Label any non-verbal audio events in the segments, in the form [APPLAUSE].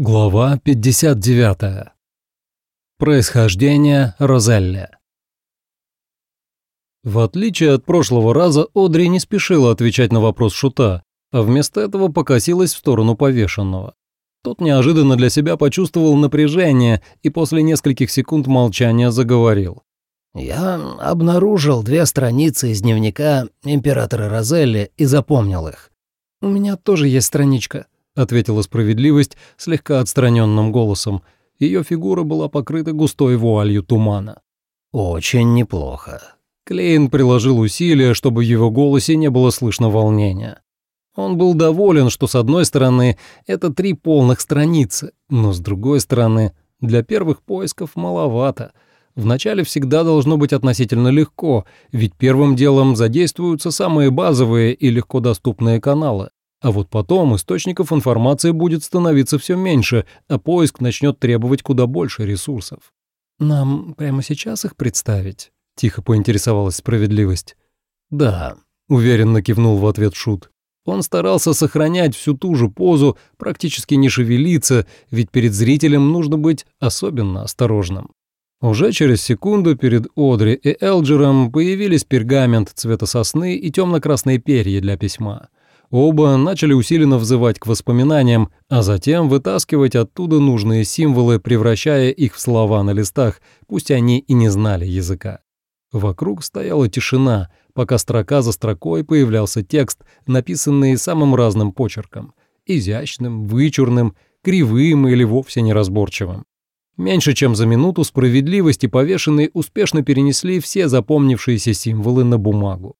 Глава 59. Происхождение Розелли. В отличие от прошлого раза, Одри не спешила отвечать на вопрос Шута, а вместо этого покосилась в сторону повешенного. Тот неожиданно для себя почувствовал напряжение и после нескольких секунд молчания заговорил. «Я обнаружил две страницы из дневника императора Розелли и запомнил их. У меня тоже есть страничка», ответила справедливость слегка отстраненным голосом. Ее фигура была покрыта густой вуалью тумана. «Очень неплохо». Клейн приложил усилия, чтобы в его голосе не было слышно волнения. Он был доволен, что с одной стороны это три полных страницы, но с другой стороны для первых поисков маловато. Вначале всегда должно быть относительно легко, ведь первым делом задействуются самые базовые и легко доступные каналы. А вот потом источников информации будет становиться все меньше, а поиск начнет требовать куда больше ресурсов. «Нам прямо сейчас их представить?» — тихо поинтересовалась справедливость. «Да», — уверенно кивнул в ответ Шут. Он старался сохранять всю ту же позу, практически не шевелиться, ведь перед зрителем нужно быть особенно осторожным. Уже через секунду перед Одри и Элджером появились пергамент цвета сосны и темно-красные перья для письма. Оба начали усиленно взывать к воспоминаниям, а затем вытаскивать оттуда нужные символы, превращая их в слова на листах, пусть они и не знали языка. Вокруг стояла тишина, пока строка за строкой появлялся текст, написанный самым разным почерком – изящным, вычурным, кривым или вовсе неразборчивым. Меньше чем за минуту справедливости повешенные успешно перенесли все запомнившиеся символы на бумагу.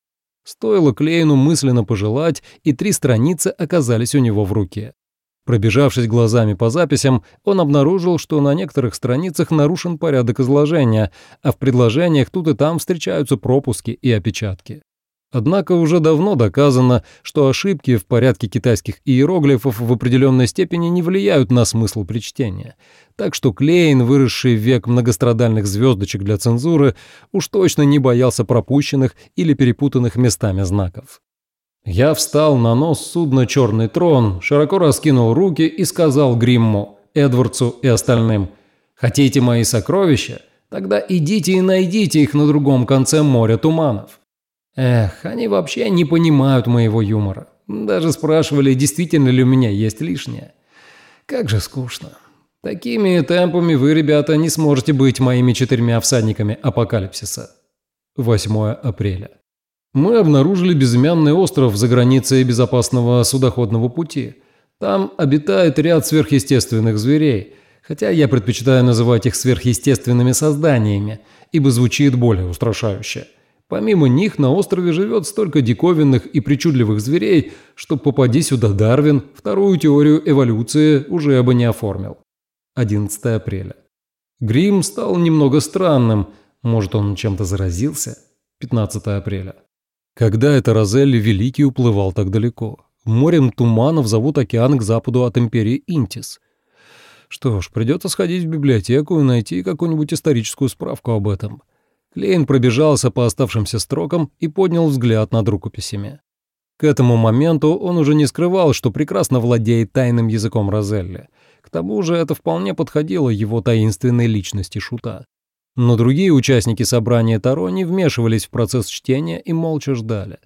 Стоило Клейну мысленно пожелать, и три страницы оказались у него в руке. Пробежавшись глазами по записям, он обнаружил, что на некоторых страницах нарушен порядок изложения, а в предложениях тут и там встречаются пропуски и опечатки. Однако уже давно доказано, что ошибки в порядке китайских иероглифов в определенной степени не влияют на смысл при. Так что Клейн, выросший в век многострадальных звездочек для цензуры, уж точно не боялся пропущенных или перепутанных местами знаков. Я встал на нос судна «Черный трон», широко раскинул руки и сказал Гримму, Эдвардсу и остальным, «Хотите мои сокровища? Тогда идите и найдите их на другом конце моря туманов». Эх, они вообще не понимают моего юмора. Даже спрашивали, действительно ли у меня есть лишнее. Как же скучно. Такими темпами вы, ребята, не сможете быть моими четырьмя всадниками апокалипсиса. 8 апреля. Мы обнаружили безымянный остров за границей безопасного судоходного пути. Там обитает ряд сверхъестественных зверей, хотя я предпочитаю называть их сверхъестественными созданиями, ибо звучит более устрашающе. Помимо них на острове живет столько диковинных и причудливых зверей, что попади сюда Дарвин, вторую теорию эволюции уже бы не оформил. 11 апреля. Грим стал немного странным, может он чем-то заразился? 15 апреля. Когда это Розелли Великий уплывал так далеко? Морем туманов зовут океан к западу от империи Интис. Что ж, придется сходить в библиотеку и найти какую-нибудь историческую справку об этом. Клейн пробежался по оставшимся строкам и поднял взгляд над рукописями. К этому моменту он уже не скрывал, что прекрасно владеет тайным языком Розелли. К тому же это вполне подходило его таинственной личности шута. Но другие участники собрания Таро не вмешивались в процесс чтения и молча ждали.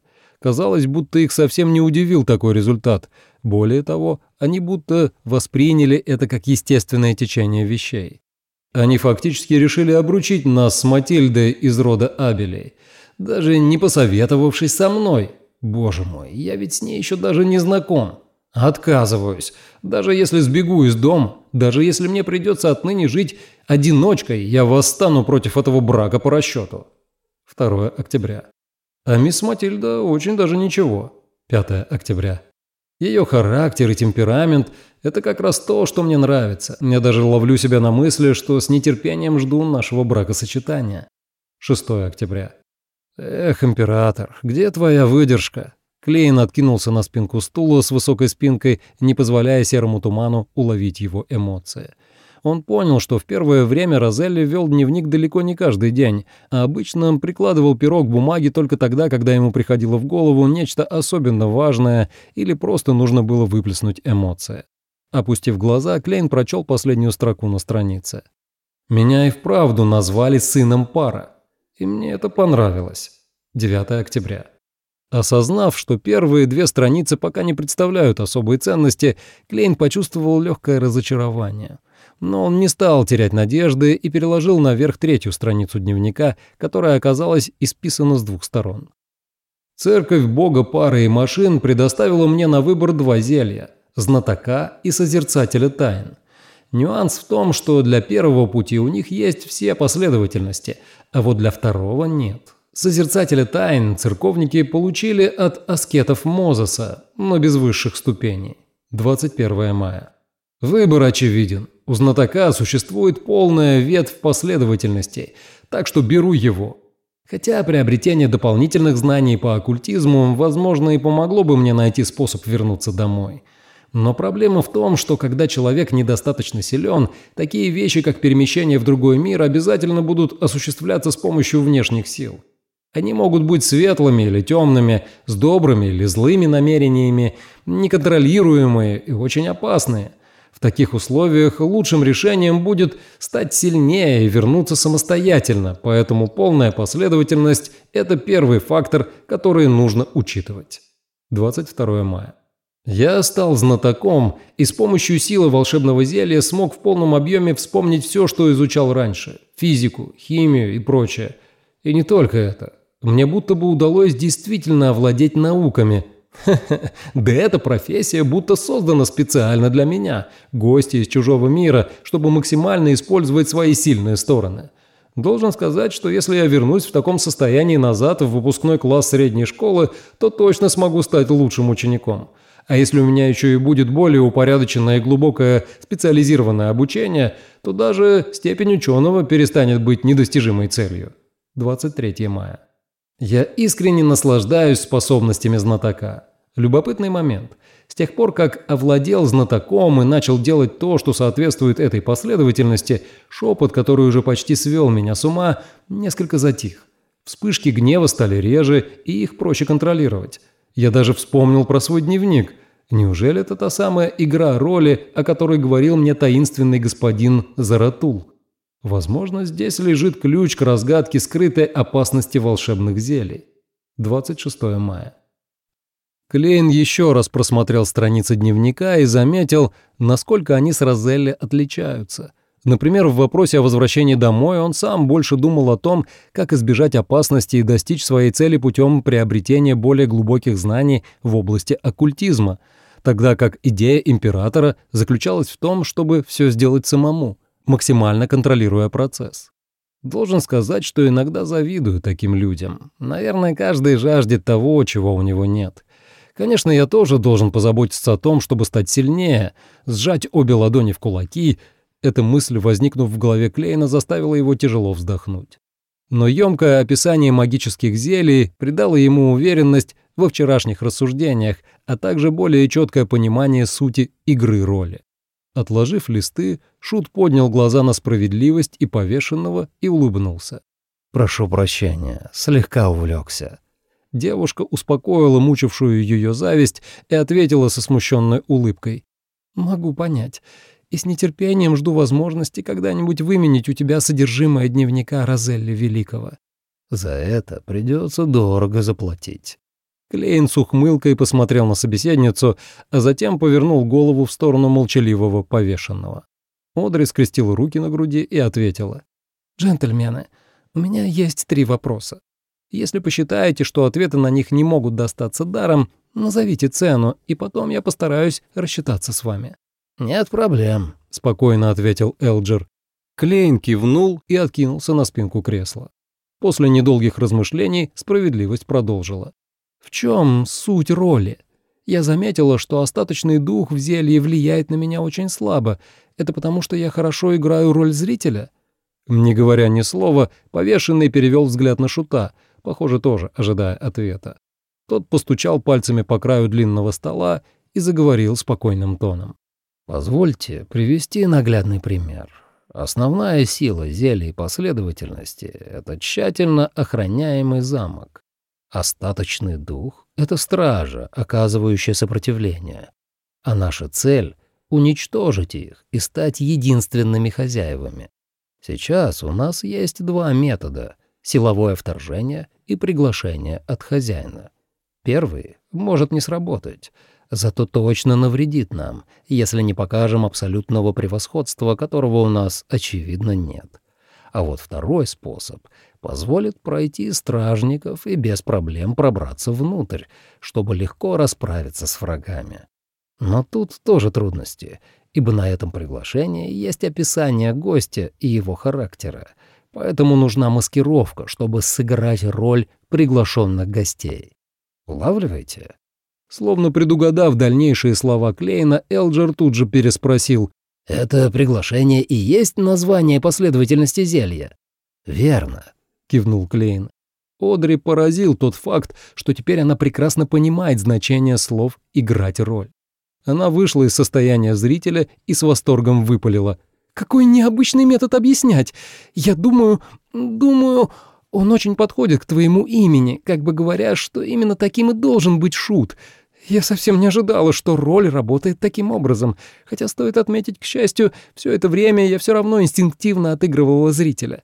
Казалось, будто их совсем не удивил такой результат. Более того, они будто восприняли это как естественное течение вещей. Они фактически решили обручить нас с Матильдой из рода Абелей, даже не посоветовавшись со мной. Боже мой, я ведь с ней еще даже не знаком. Отказываюсь. Даже если сбегу из дома, даже если мне придется отныне жить одиночкой, я восстану против этого брака по расчету. 2 октября. А мисс Матильда очень даже ничего. 5 октября. Ее характер и темперамент – это как раз то, что мне нравится. Я даже ловлю себя на мысли, что с нетерпением жду нашего бракосочетания. 6 октября. Эх, император, где твоя выдержка? Клейн откинулся на спинку стула с высокой спинкой, не позволяя серому туману уловить его эмоции. Он понял, что в первое время Розелли вел дневник далеко не каждый день, а обычно прикладывал перо к бумаге только тогда, когда ему приходило в голову нечто особенно важное или просто нужно было выплеснуть эмоции. Опустив глаза, Клейн прочел последнюю строку на странице. «Меня и вправду назвали сыном пара, и мне это понравилось». 9 октября. Осознав, что первые две страницы пока не представляют особой ценности, Клейн почувствовал легкое разочарование. Но он не стал терять надежды и переложил наверх третью страницу дневника, которая оказалась исписана с двух сторон. Церковь бога пары и машин предоставила мне на выбор два зелья – знатока и созерцателя тайн. Нюанс в том, что для первого пути у них есть все последовательности, а вот для второго нет. Созерцателя тайн церковники получили от аскетов Мозеса, но без высших ступеней. 21 мая. Выбор очевиден. У знатока существует полная ветвь последовательностей, так что беру его. Хотя приобретение дополнительных знаний по оккультизму, возможно, и помогло бы мне найти способ вернуться домой. Но проблема в том, что когда человек недостаточно силен, такие вещи, как перемещение в другой мир, обязательно будут осуществляться с помощью внешних сил. Они могут быть светлыми или темными, с добрыми или злыми намерениями, неконтролируемые и очень опасные. В таких условиях лучшим решением будет стать сильнее и вернуться самостоятельно, поэтому полная последовательность – это первый фактор, который нужно учитывать. 22 мая. Я стал знатоком и с помощью силы волшебного зелья смог в полном объеме вспомнить все, что изучал раньше – физику, химию и прочее. И не только это. Мне будто бы удалось действительно овладеть науками. [LAUGHS] Да эта профессия будто создана специально для меня, гостя из чужого мира, чтобы максимально использовать свои сильные стороны. Должен сказать, что если я вернусь в таком состоянии назад в выпускной класс средней школы, то точно смогу стать лучшим учеником. А если у меня еще и будет более упорядоченное и глубокое специализированное обучение, то даже степень ученого перестанет быть недостижимой целью. 23 мая. Я искренне наслаждаюсь способностями знатока. Любопытный момент. С тех пор, как овладел знатоком и начал делать то, что соответствует этой последовательности, шепот, который уже почти свел меня с ума, несколько затих. Вспышки гнева стали реже, и их проще контролировать. Я даже вспомнил про свой дневник. Неужели это та самая игра роли, о которой говорил мне таинственный господин Заратул? Возможно, здесь лежит ключ к разгадке скрытой опасности волшебных зелий. 26 мая. Клейн еще раз просмотрел страницы дневника и заметил, насколько они с Розелли отличаются. Например, в вопросе о возвращении домой он сам больше думал о том, как избежать опасности и достичь своей цели путем приобретения более глубоких знаний в области оккультизма, тогда как идея императора заключалась в том, чтобы все сделать самому – максимально контролируя процесс. Должен сказать, что иногда завидую таким людям. Наверное, каждый жаждет того, чего у него нет. Конечно, я тоже должен позаботиться о том, чтобы стать сильнее, сжать обе ладони в кулаки. Эта мысль, возникнув в голове Клейна, заставила его тяжело вздохнуть. Но емкое описание магических зелий придало ему уверенность во вчерашних рассуждениях, а также более четкое понимание сути игры роли. Отложив листы, Шут поднял глаза на справедливость и повешенного и улыбнулся. «Прошу прощения, слегка увлекся». Девушка успокоила мучившую ее зависть и ответила со смущенной улыбкой. «Могу понять. И с нетерпением жду возможности когда-нибудь выменить у тебя содержимое дневника Розелли Великого». «За это придется дорого заплатить». Клейн с ухмылкой посмотрел на собеседницу, а затем повернул голову в сторону молчаливого повешенного. Одри скрестила руки на груди и ответила. «Джентльмены, у меня есть три вопроса. Если посчитаете, что ответы на них не могут достаться даром, назовите цену, и потом я постараюсь рассчитаться с вами». «Нет проблем», — спокойно ответил Элджер. Клейн кивнул и откинулся на спинку кресла. После недолгих размышлений справедливость продолжила. В чем суть роли? Я заметила, что остаточный дух в зелье влияет на меня очень слабо. Это потому, что я хорошо играю роль зрителя?» Не говоря ни слова, повешенный перевел взгляд на шута, похоже, тоже ожидая ответа. Тот постучал пальцами по краю длинного стола и заговорил спокойным тоном. «Позвольте привести наглядный пример. Основная сила зелий последовательности — это тщательно охраняемый замок. Остаточный дух — это стража, оказывающая сопротивление. А наша цель — уничтожить их и стать единственными хозяевами. Сейчас у нас есть два метода — силовое вторжение и приглашение от хозяина. Первый может не сработать, зато точно навредит нам, если не покажем абсолютного превосходства, которого у нас, очевидно, нет. А вот второй способ позволит пройти стражников и без проблем пробраться внутрь, чтобы легко расправиться с врагами. Но тут тоже трудности, ибо на этом приглашении есть описание гостя и его характера, поэтому нужна маскировка, чтобы сыграть роль приглашенных гостей. Улавливаете? Словно предугадав дальнейшие слова Клейна, Элджер тут же переспросил. «Это приглашение и есть название последовательности зелья?» «Верно», — кивнул Клейн. Одри поразил тот факт, что теперь она прекрасно понимает значение слов «играть роль». Она вышла из состояния зрителя и с восторгом выпалила. «Какой необычный метод объяснять! Я думаю, думаю, он очень подходит к твоему имени, как бы говоря, что именно таким и должен быть шут. Я совсем не ожидала, что роль работает таким образом, хотя стоит отметить, к счастью, все это время я все равно инстинктивно отыгрывала зрителя.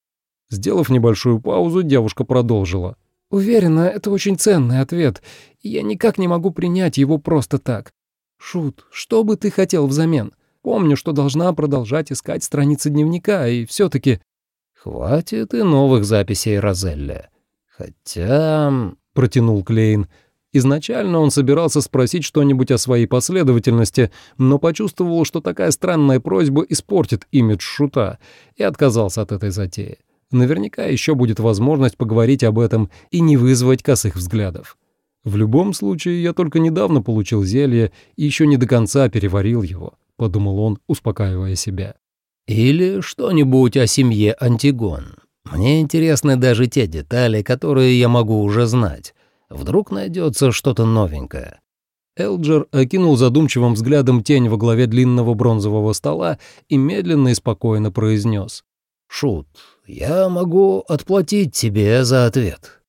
Сделав небольшую паузу, девушка продолжила. «Уверена, это очень ценный ответ, я никак не могу принять его просто так. Шут, что бы ты хотел взамен? Помню, что должна продолжать искать страницы дневника, и все таки «Хватит и новых записей Розелли. Хотя...» — протянул Клейн — Изначально он собирался спросить что-нибудь о своей последовательности, но почувствовал, что такая странная просьба испортит имидж шута, и отказался от этой затеи. Наверняка еще будет возможность поговорить об этом и не вызвать косых взглядов. В любом случае, я только недавно получил зелье и еще не до конца переварил его, подумал он, успокаивая себя. Или что-нибудь о семье Антигон. Мне интересны даже те детали, которые я могу уже знать. Вдруг найдется что-то новенькое. Элджер окинул задумчивым взглядом тень во главе длинного бронзового стола и медленно и спокойно произнес. «Шут, я могу отплатить тебе за ответ.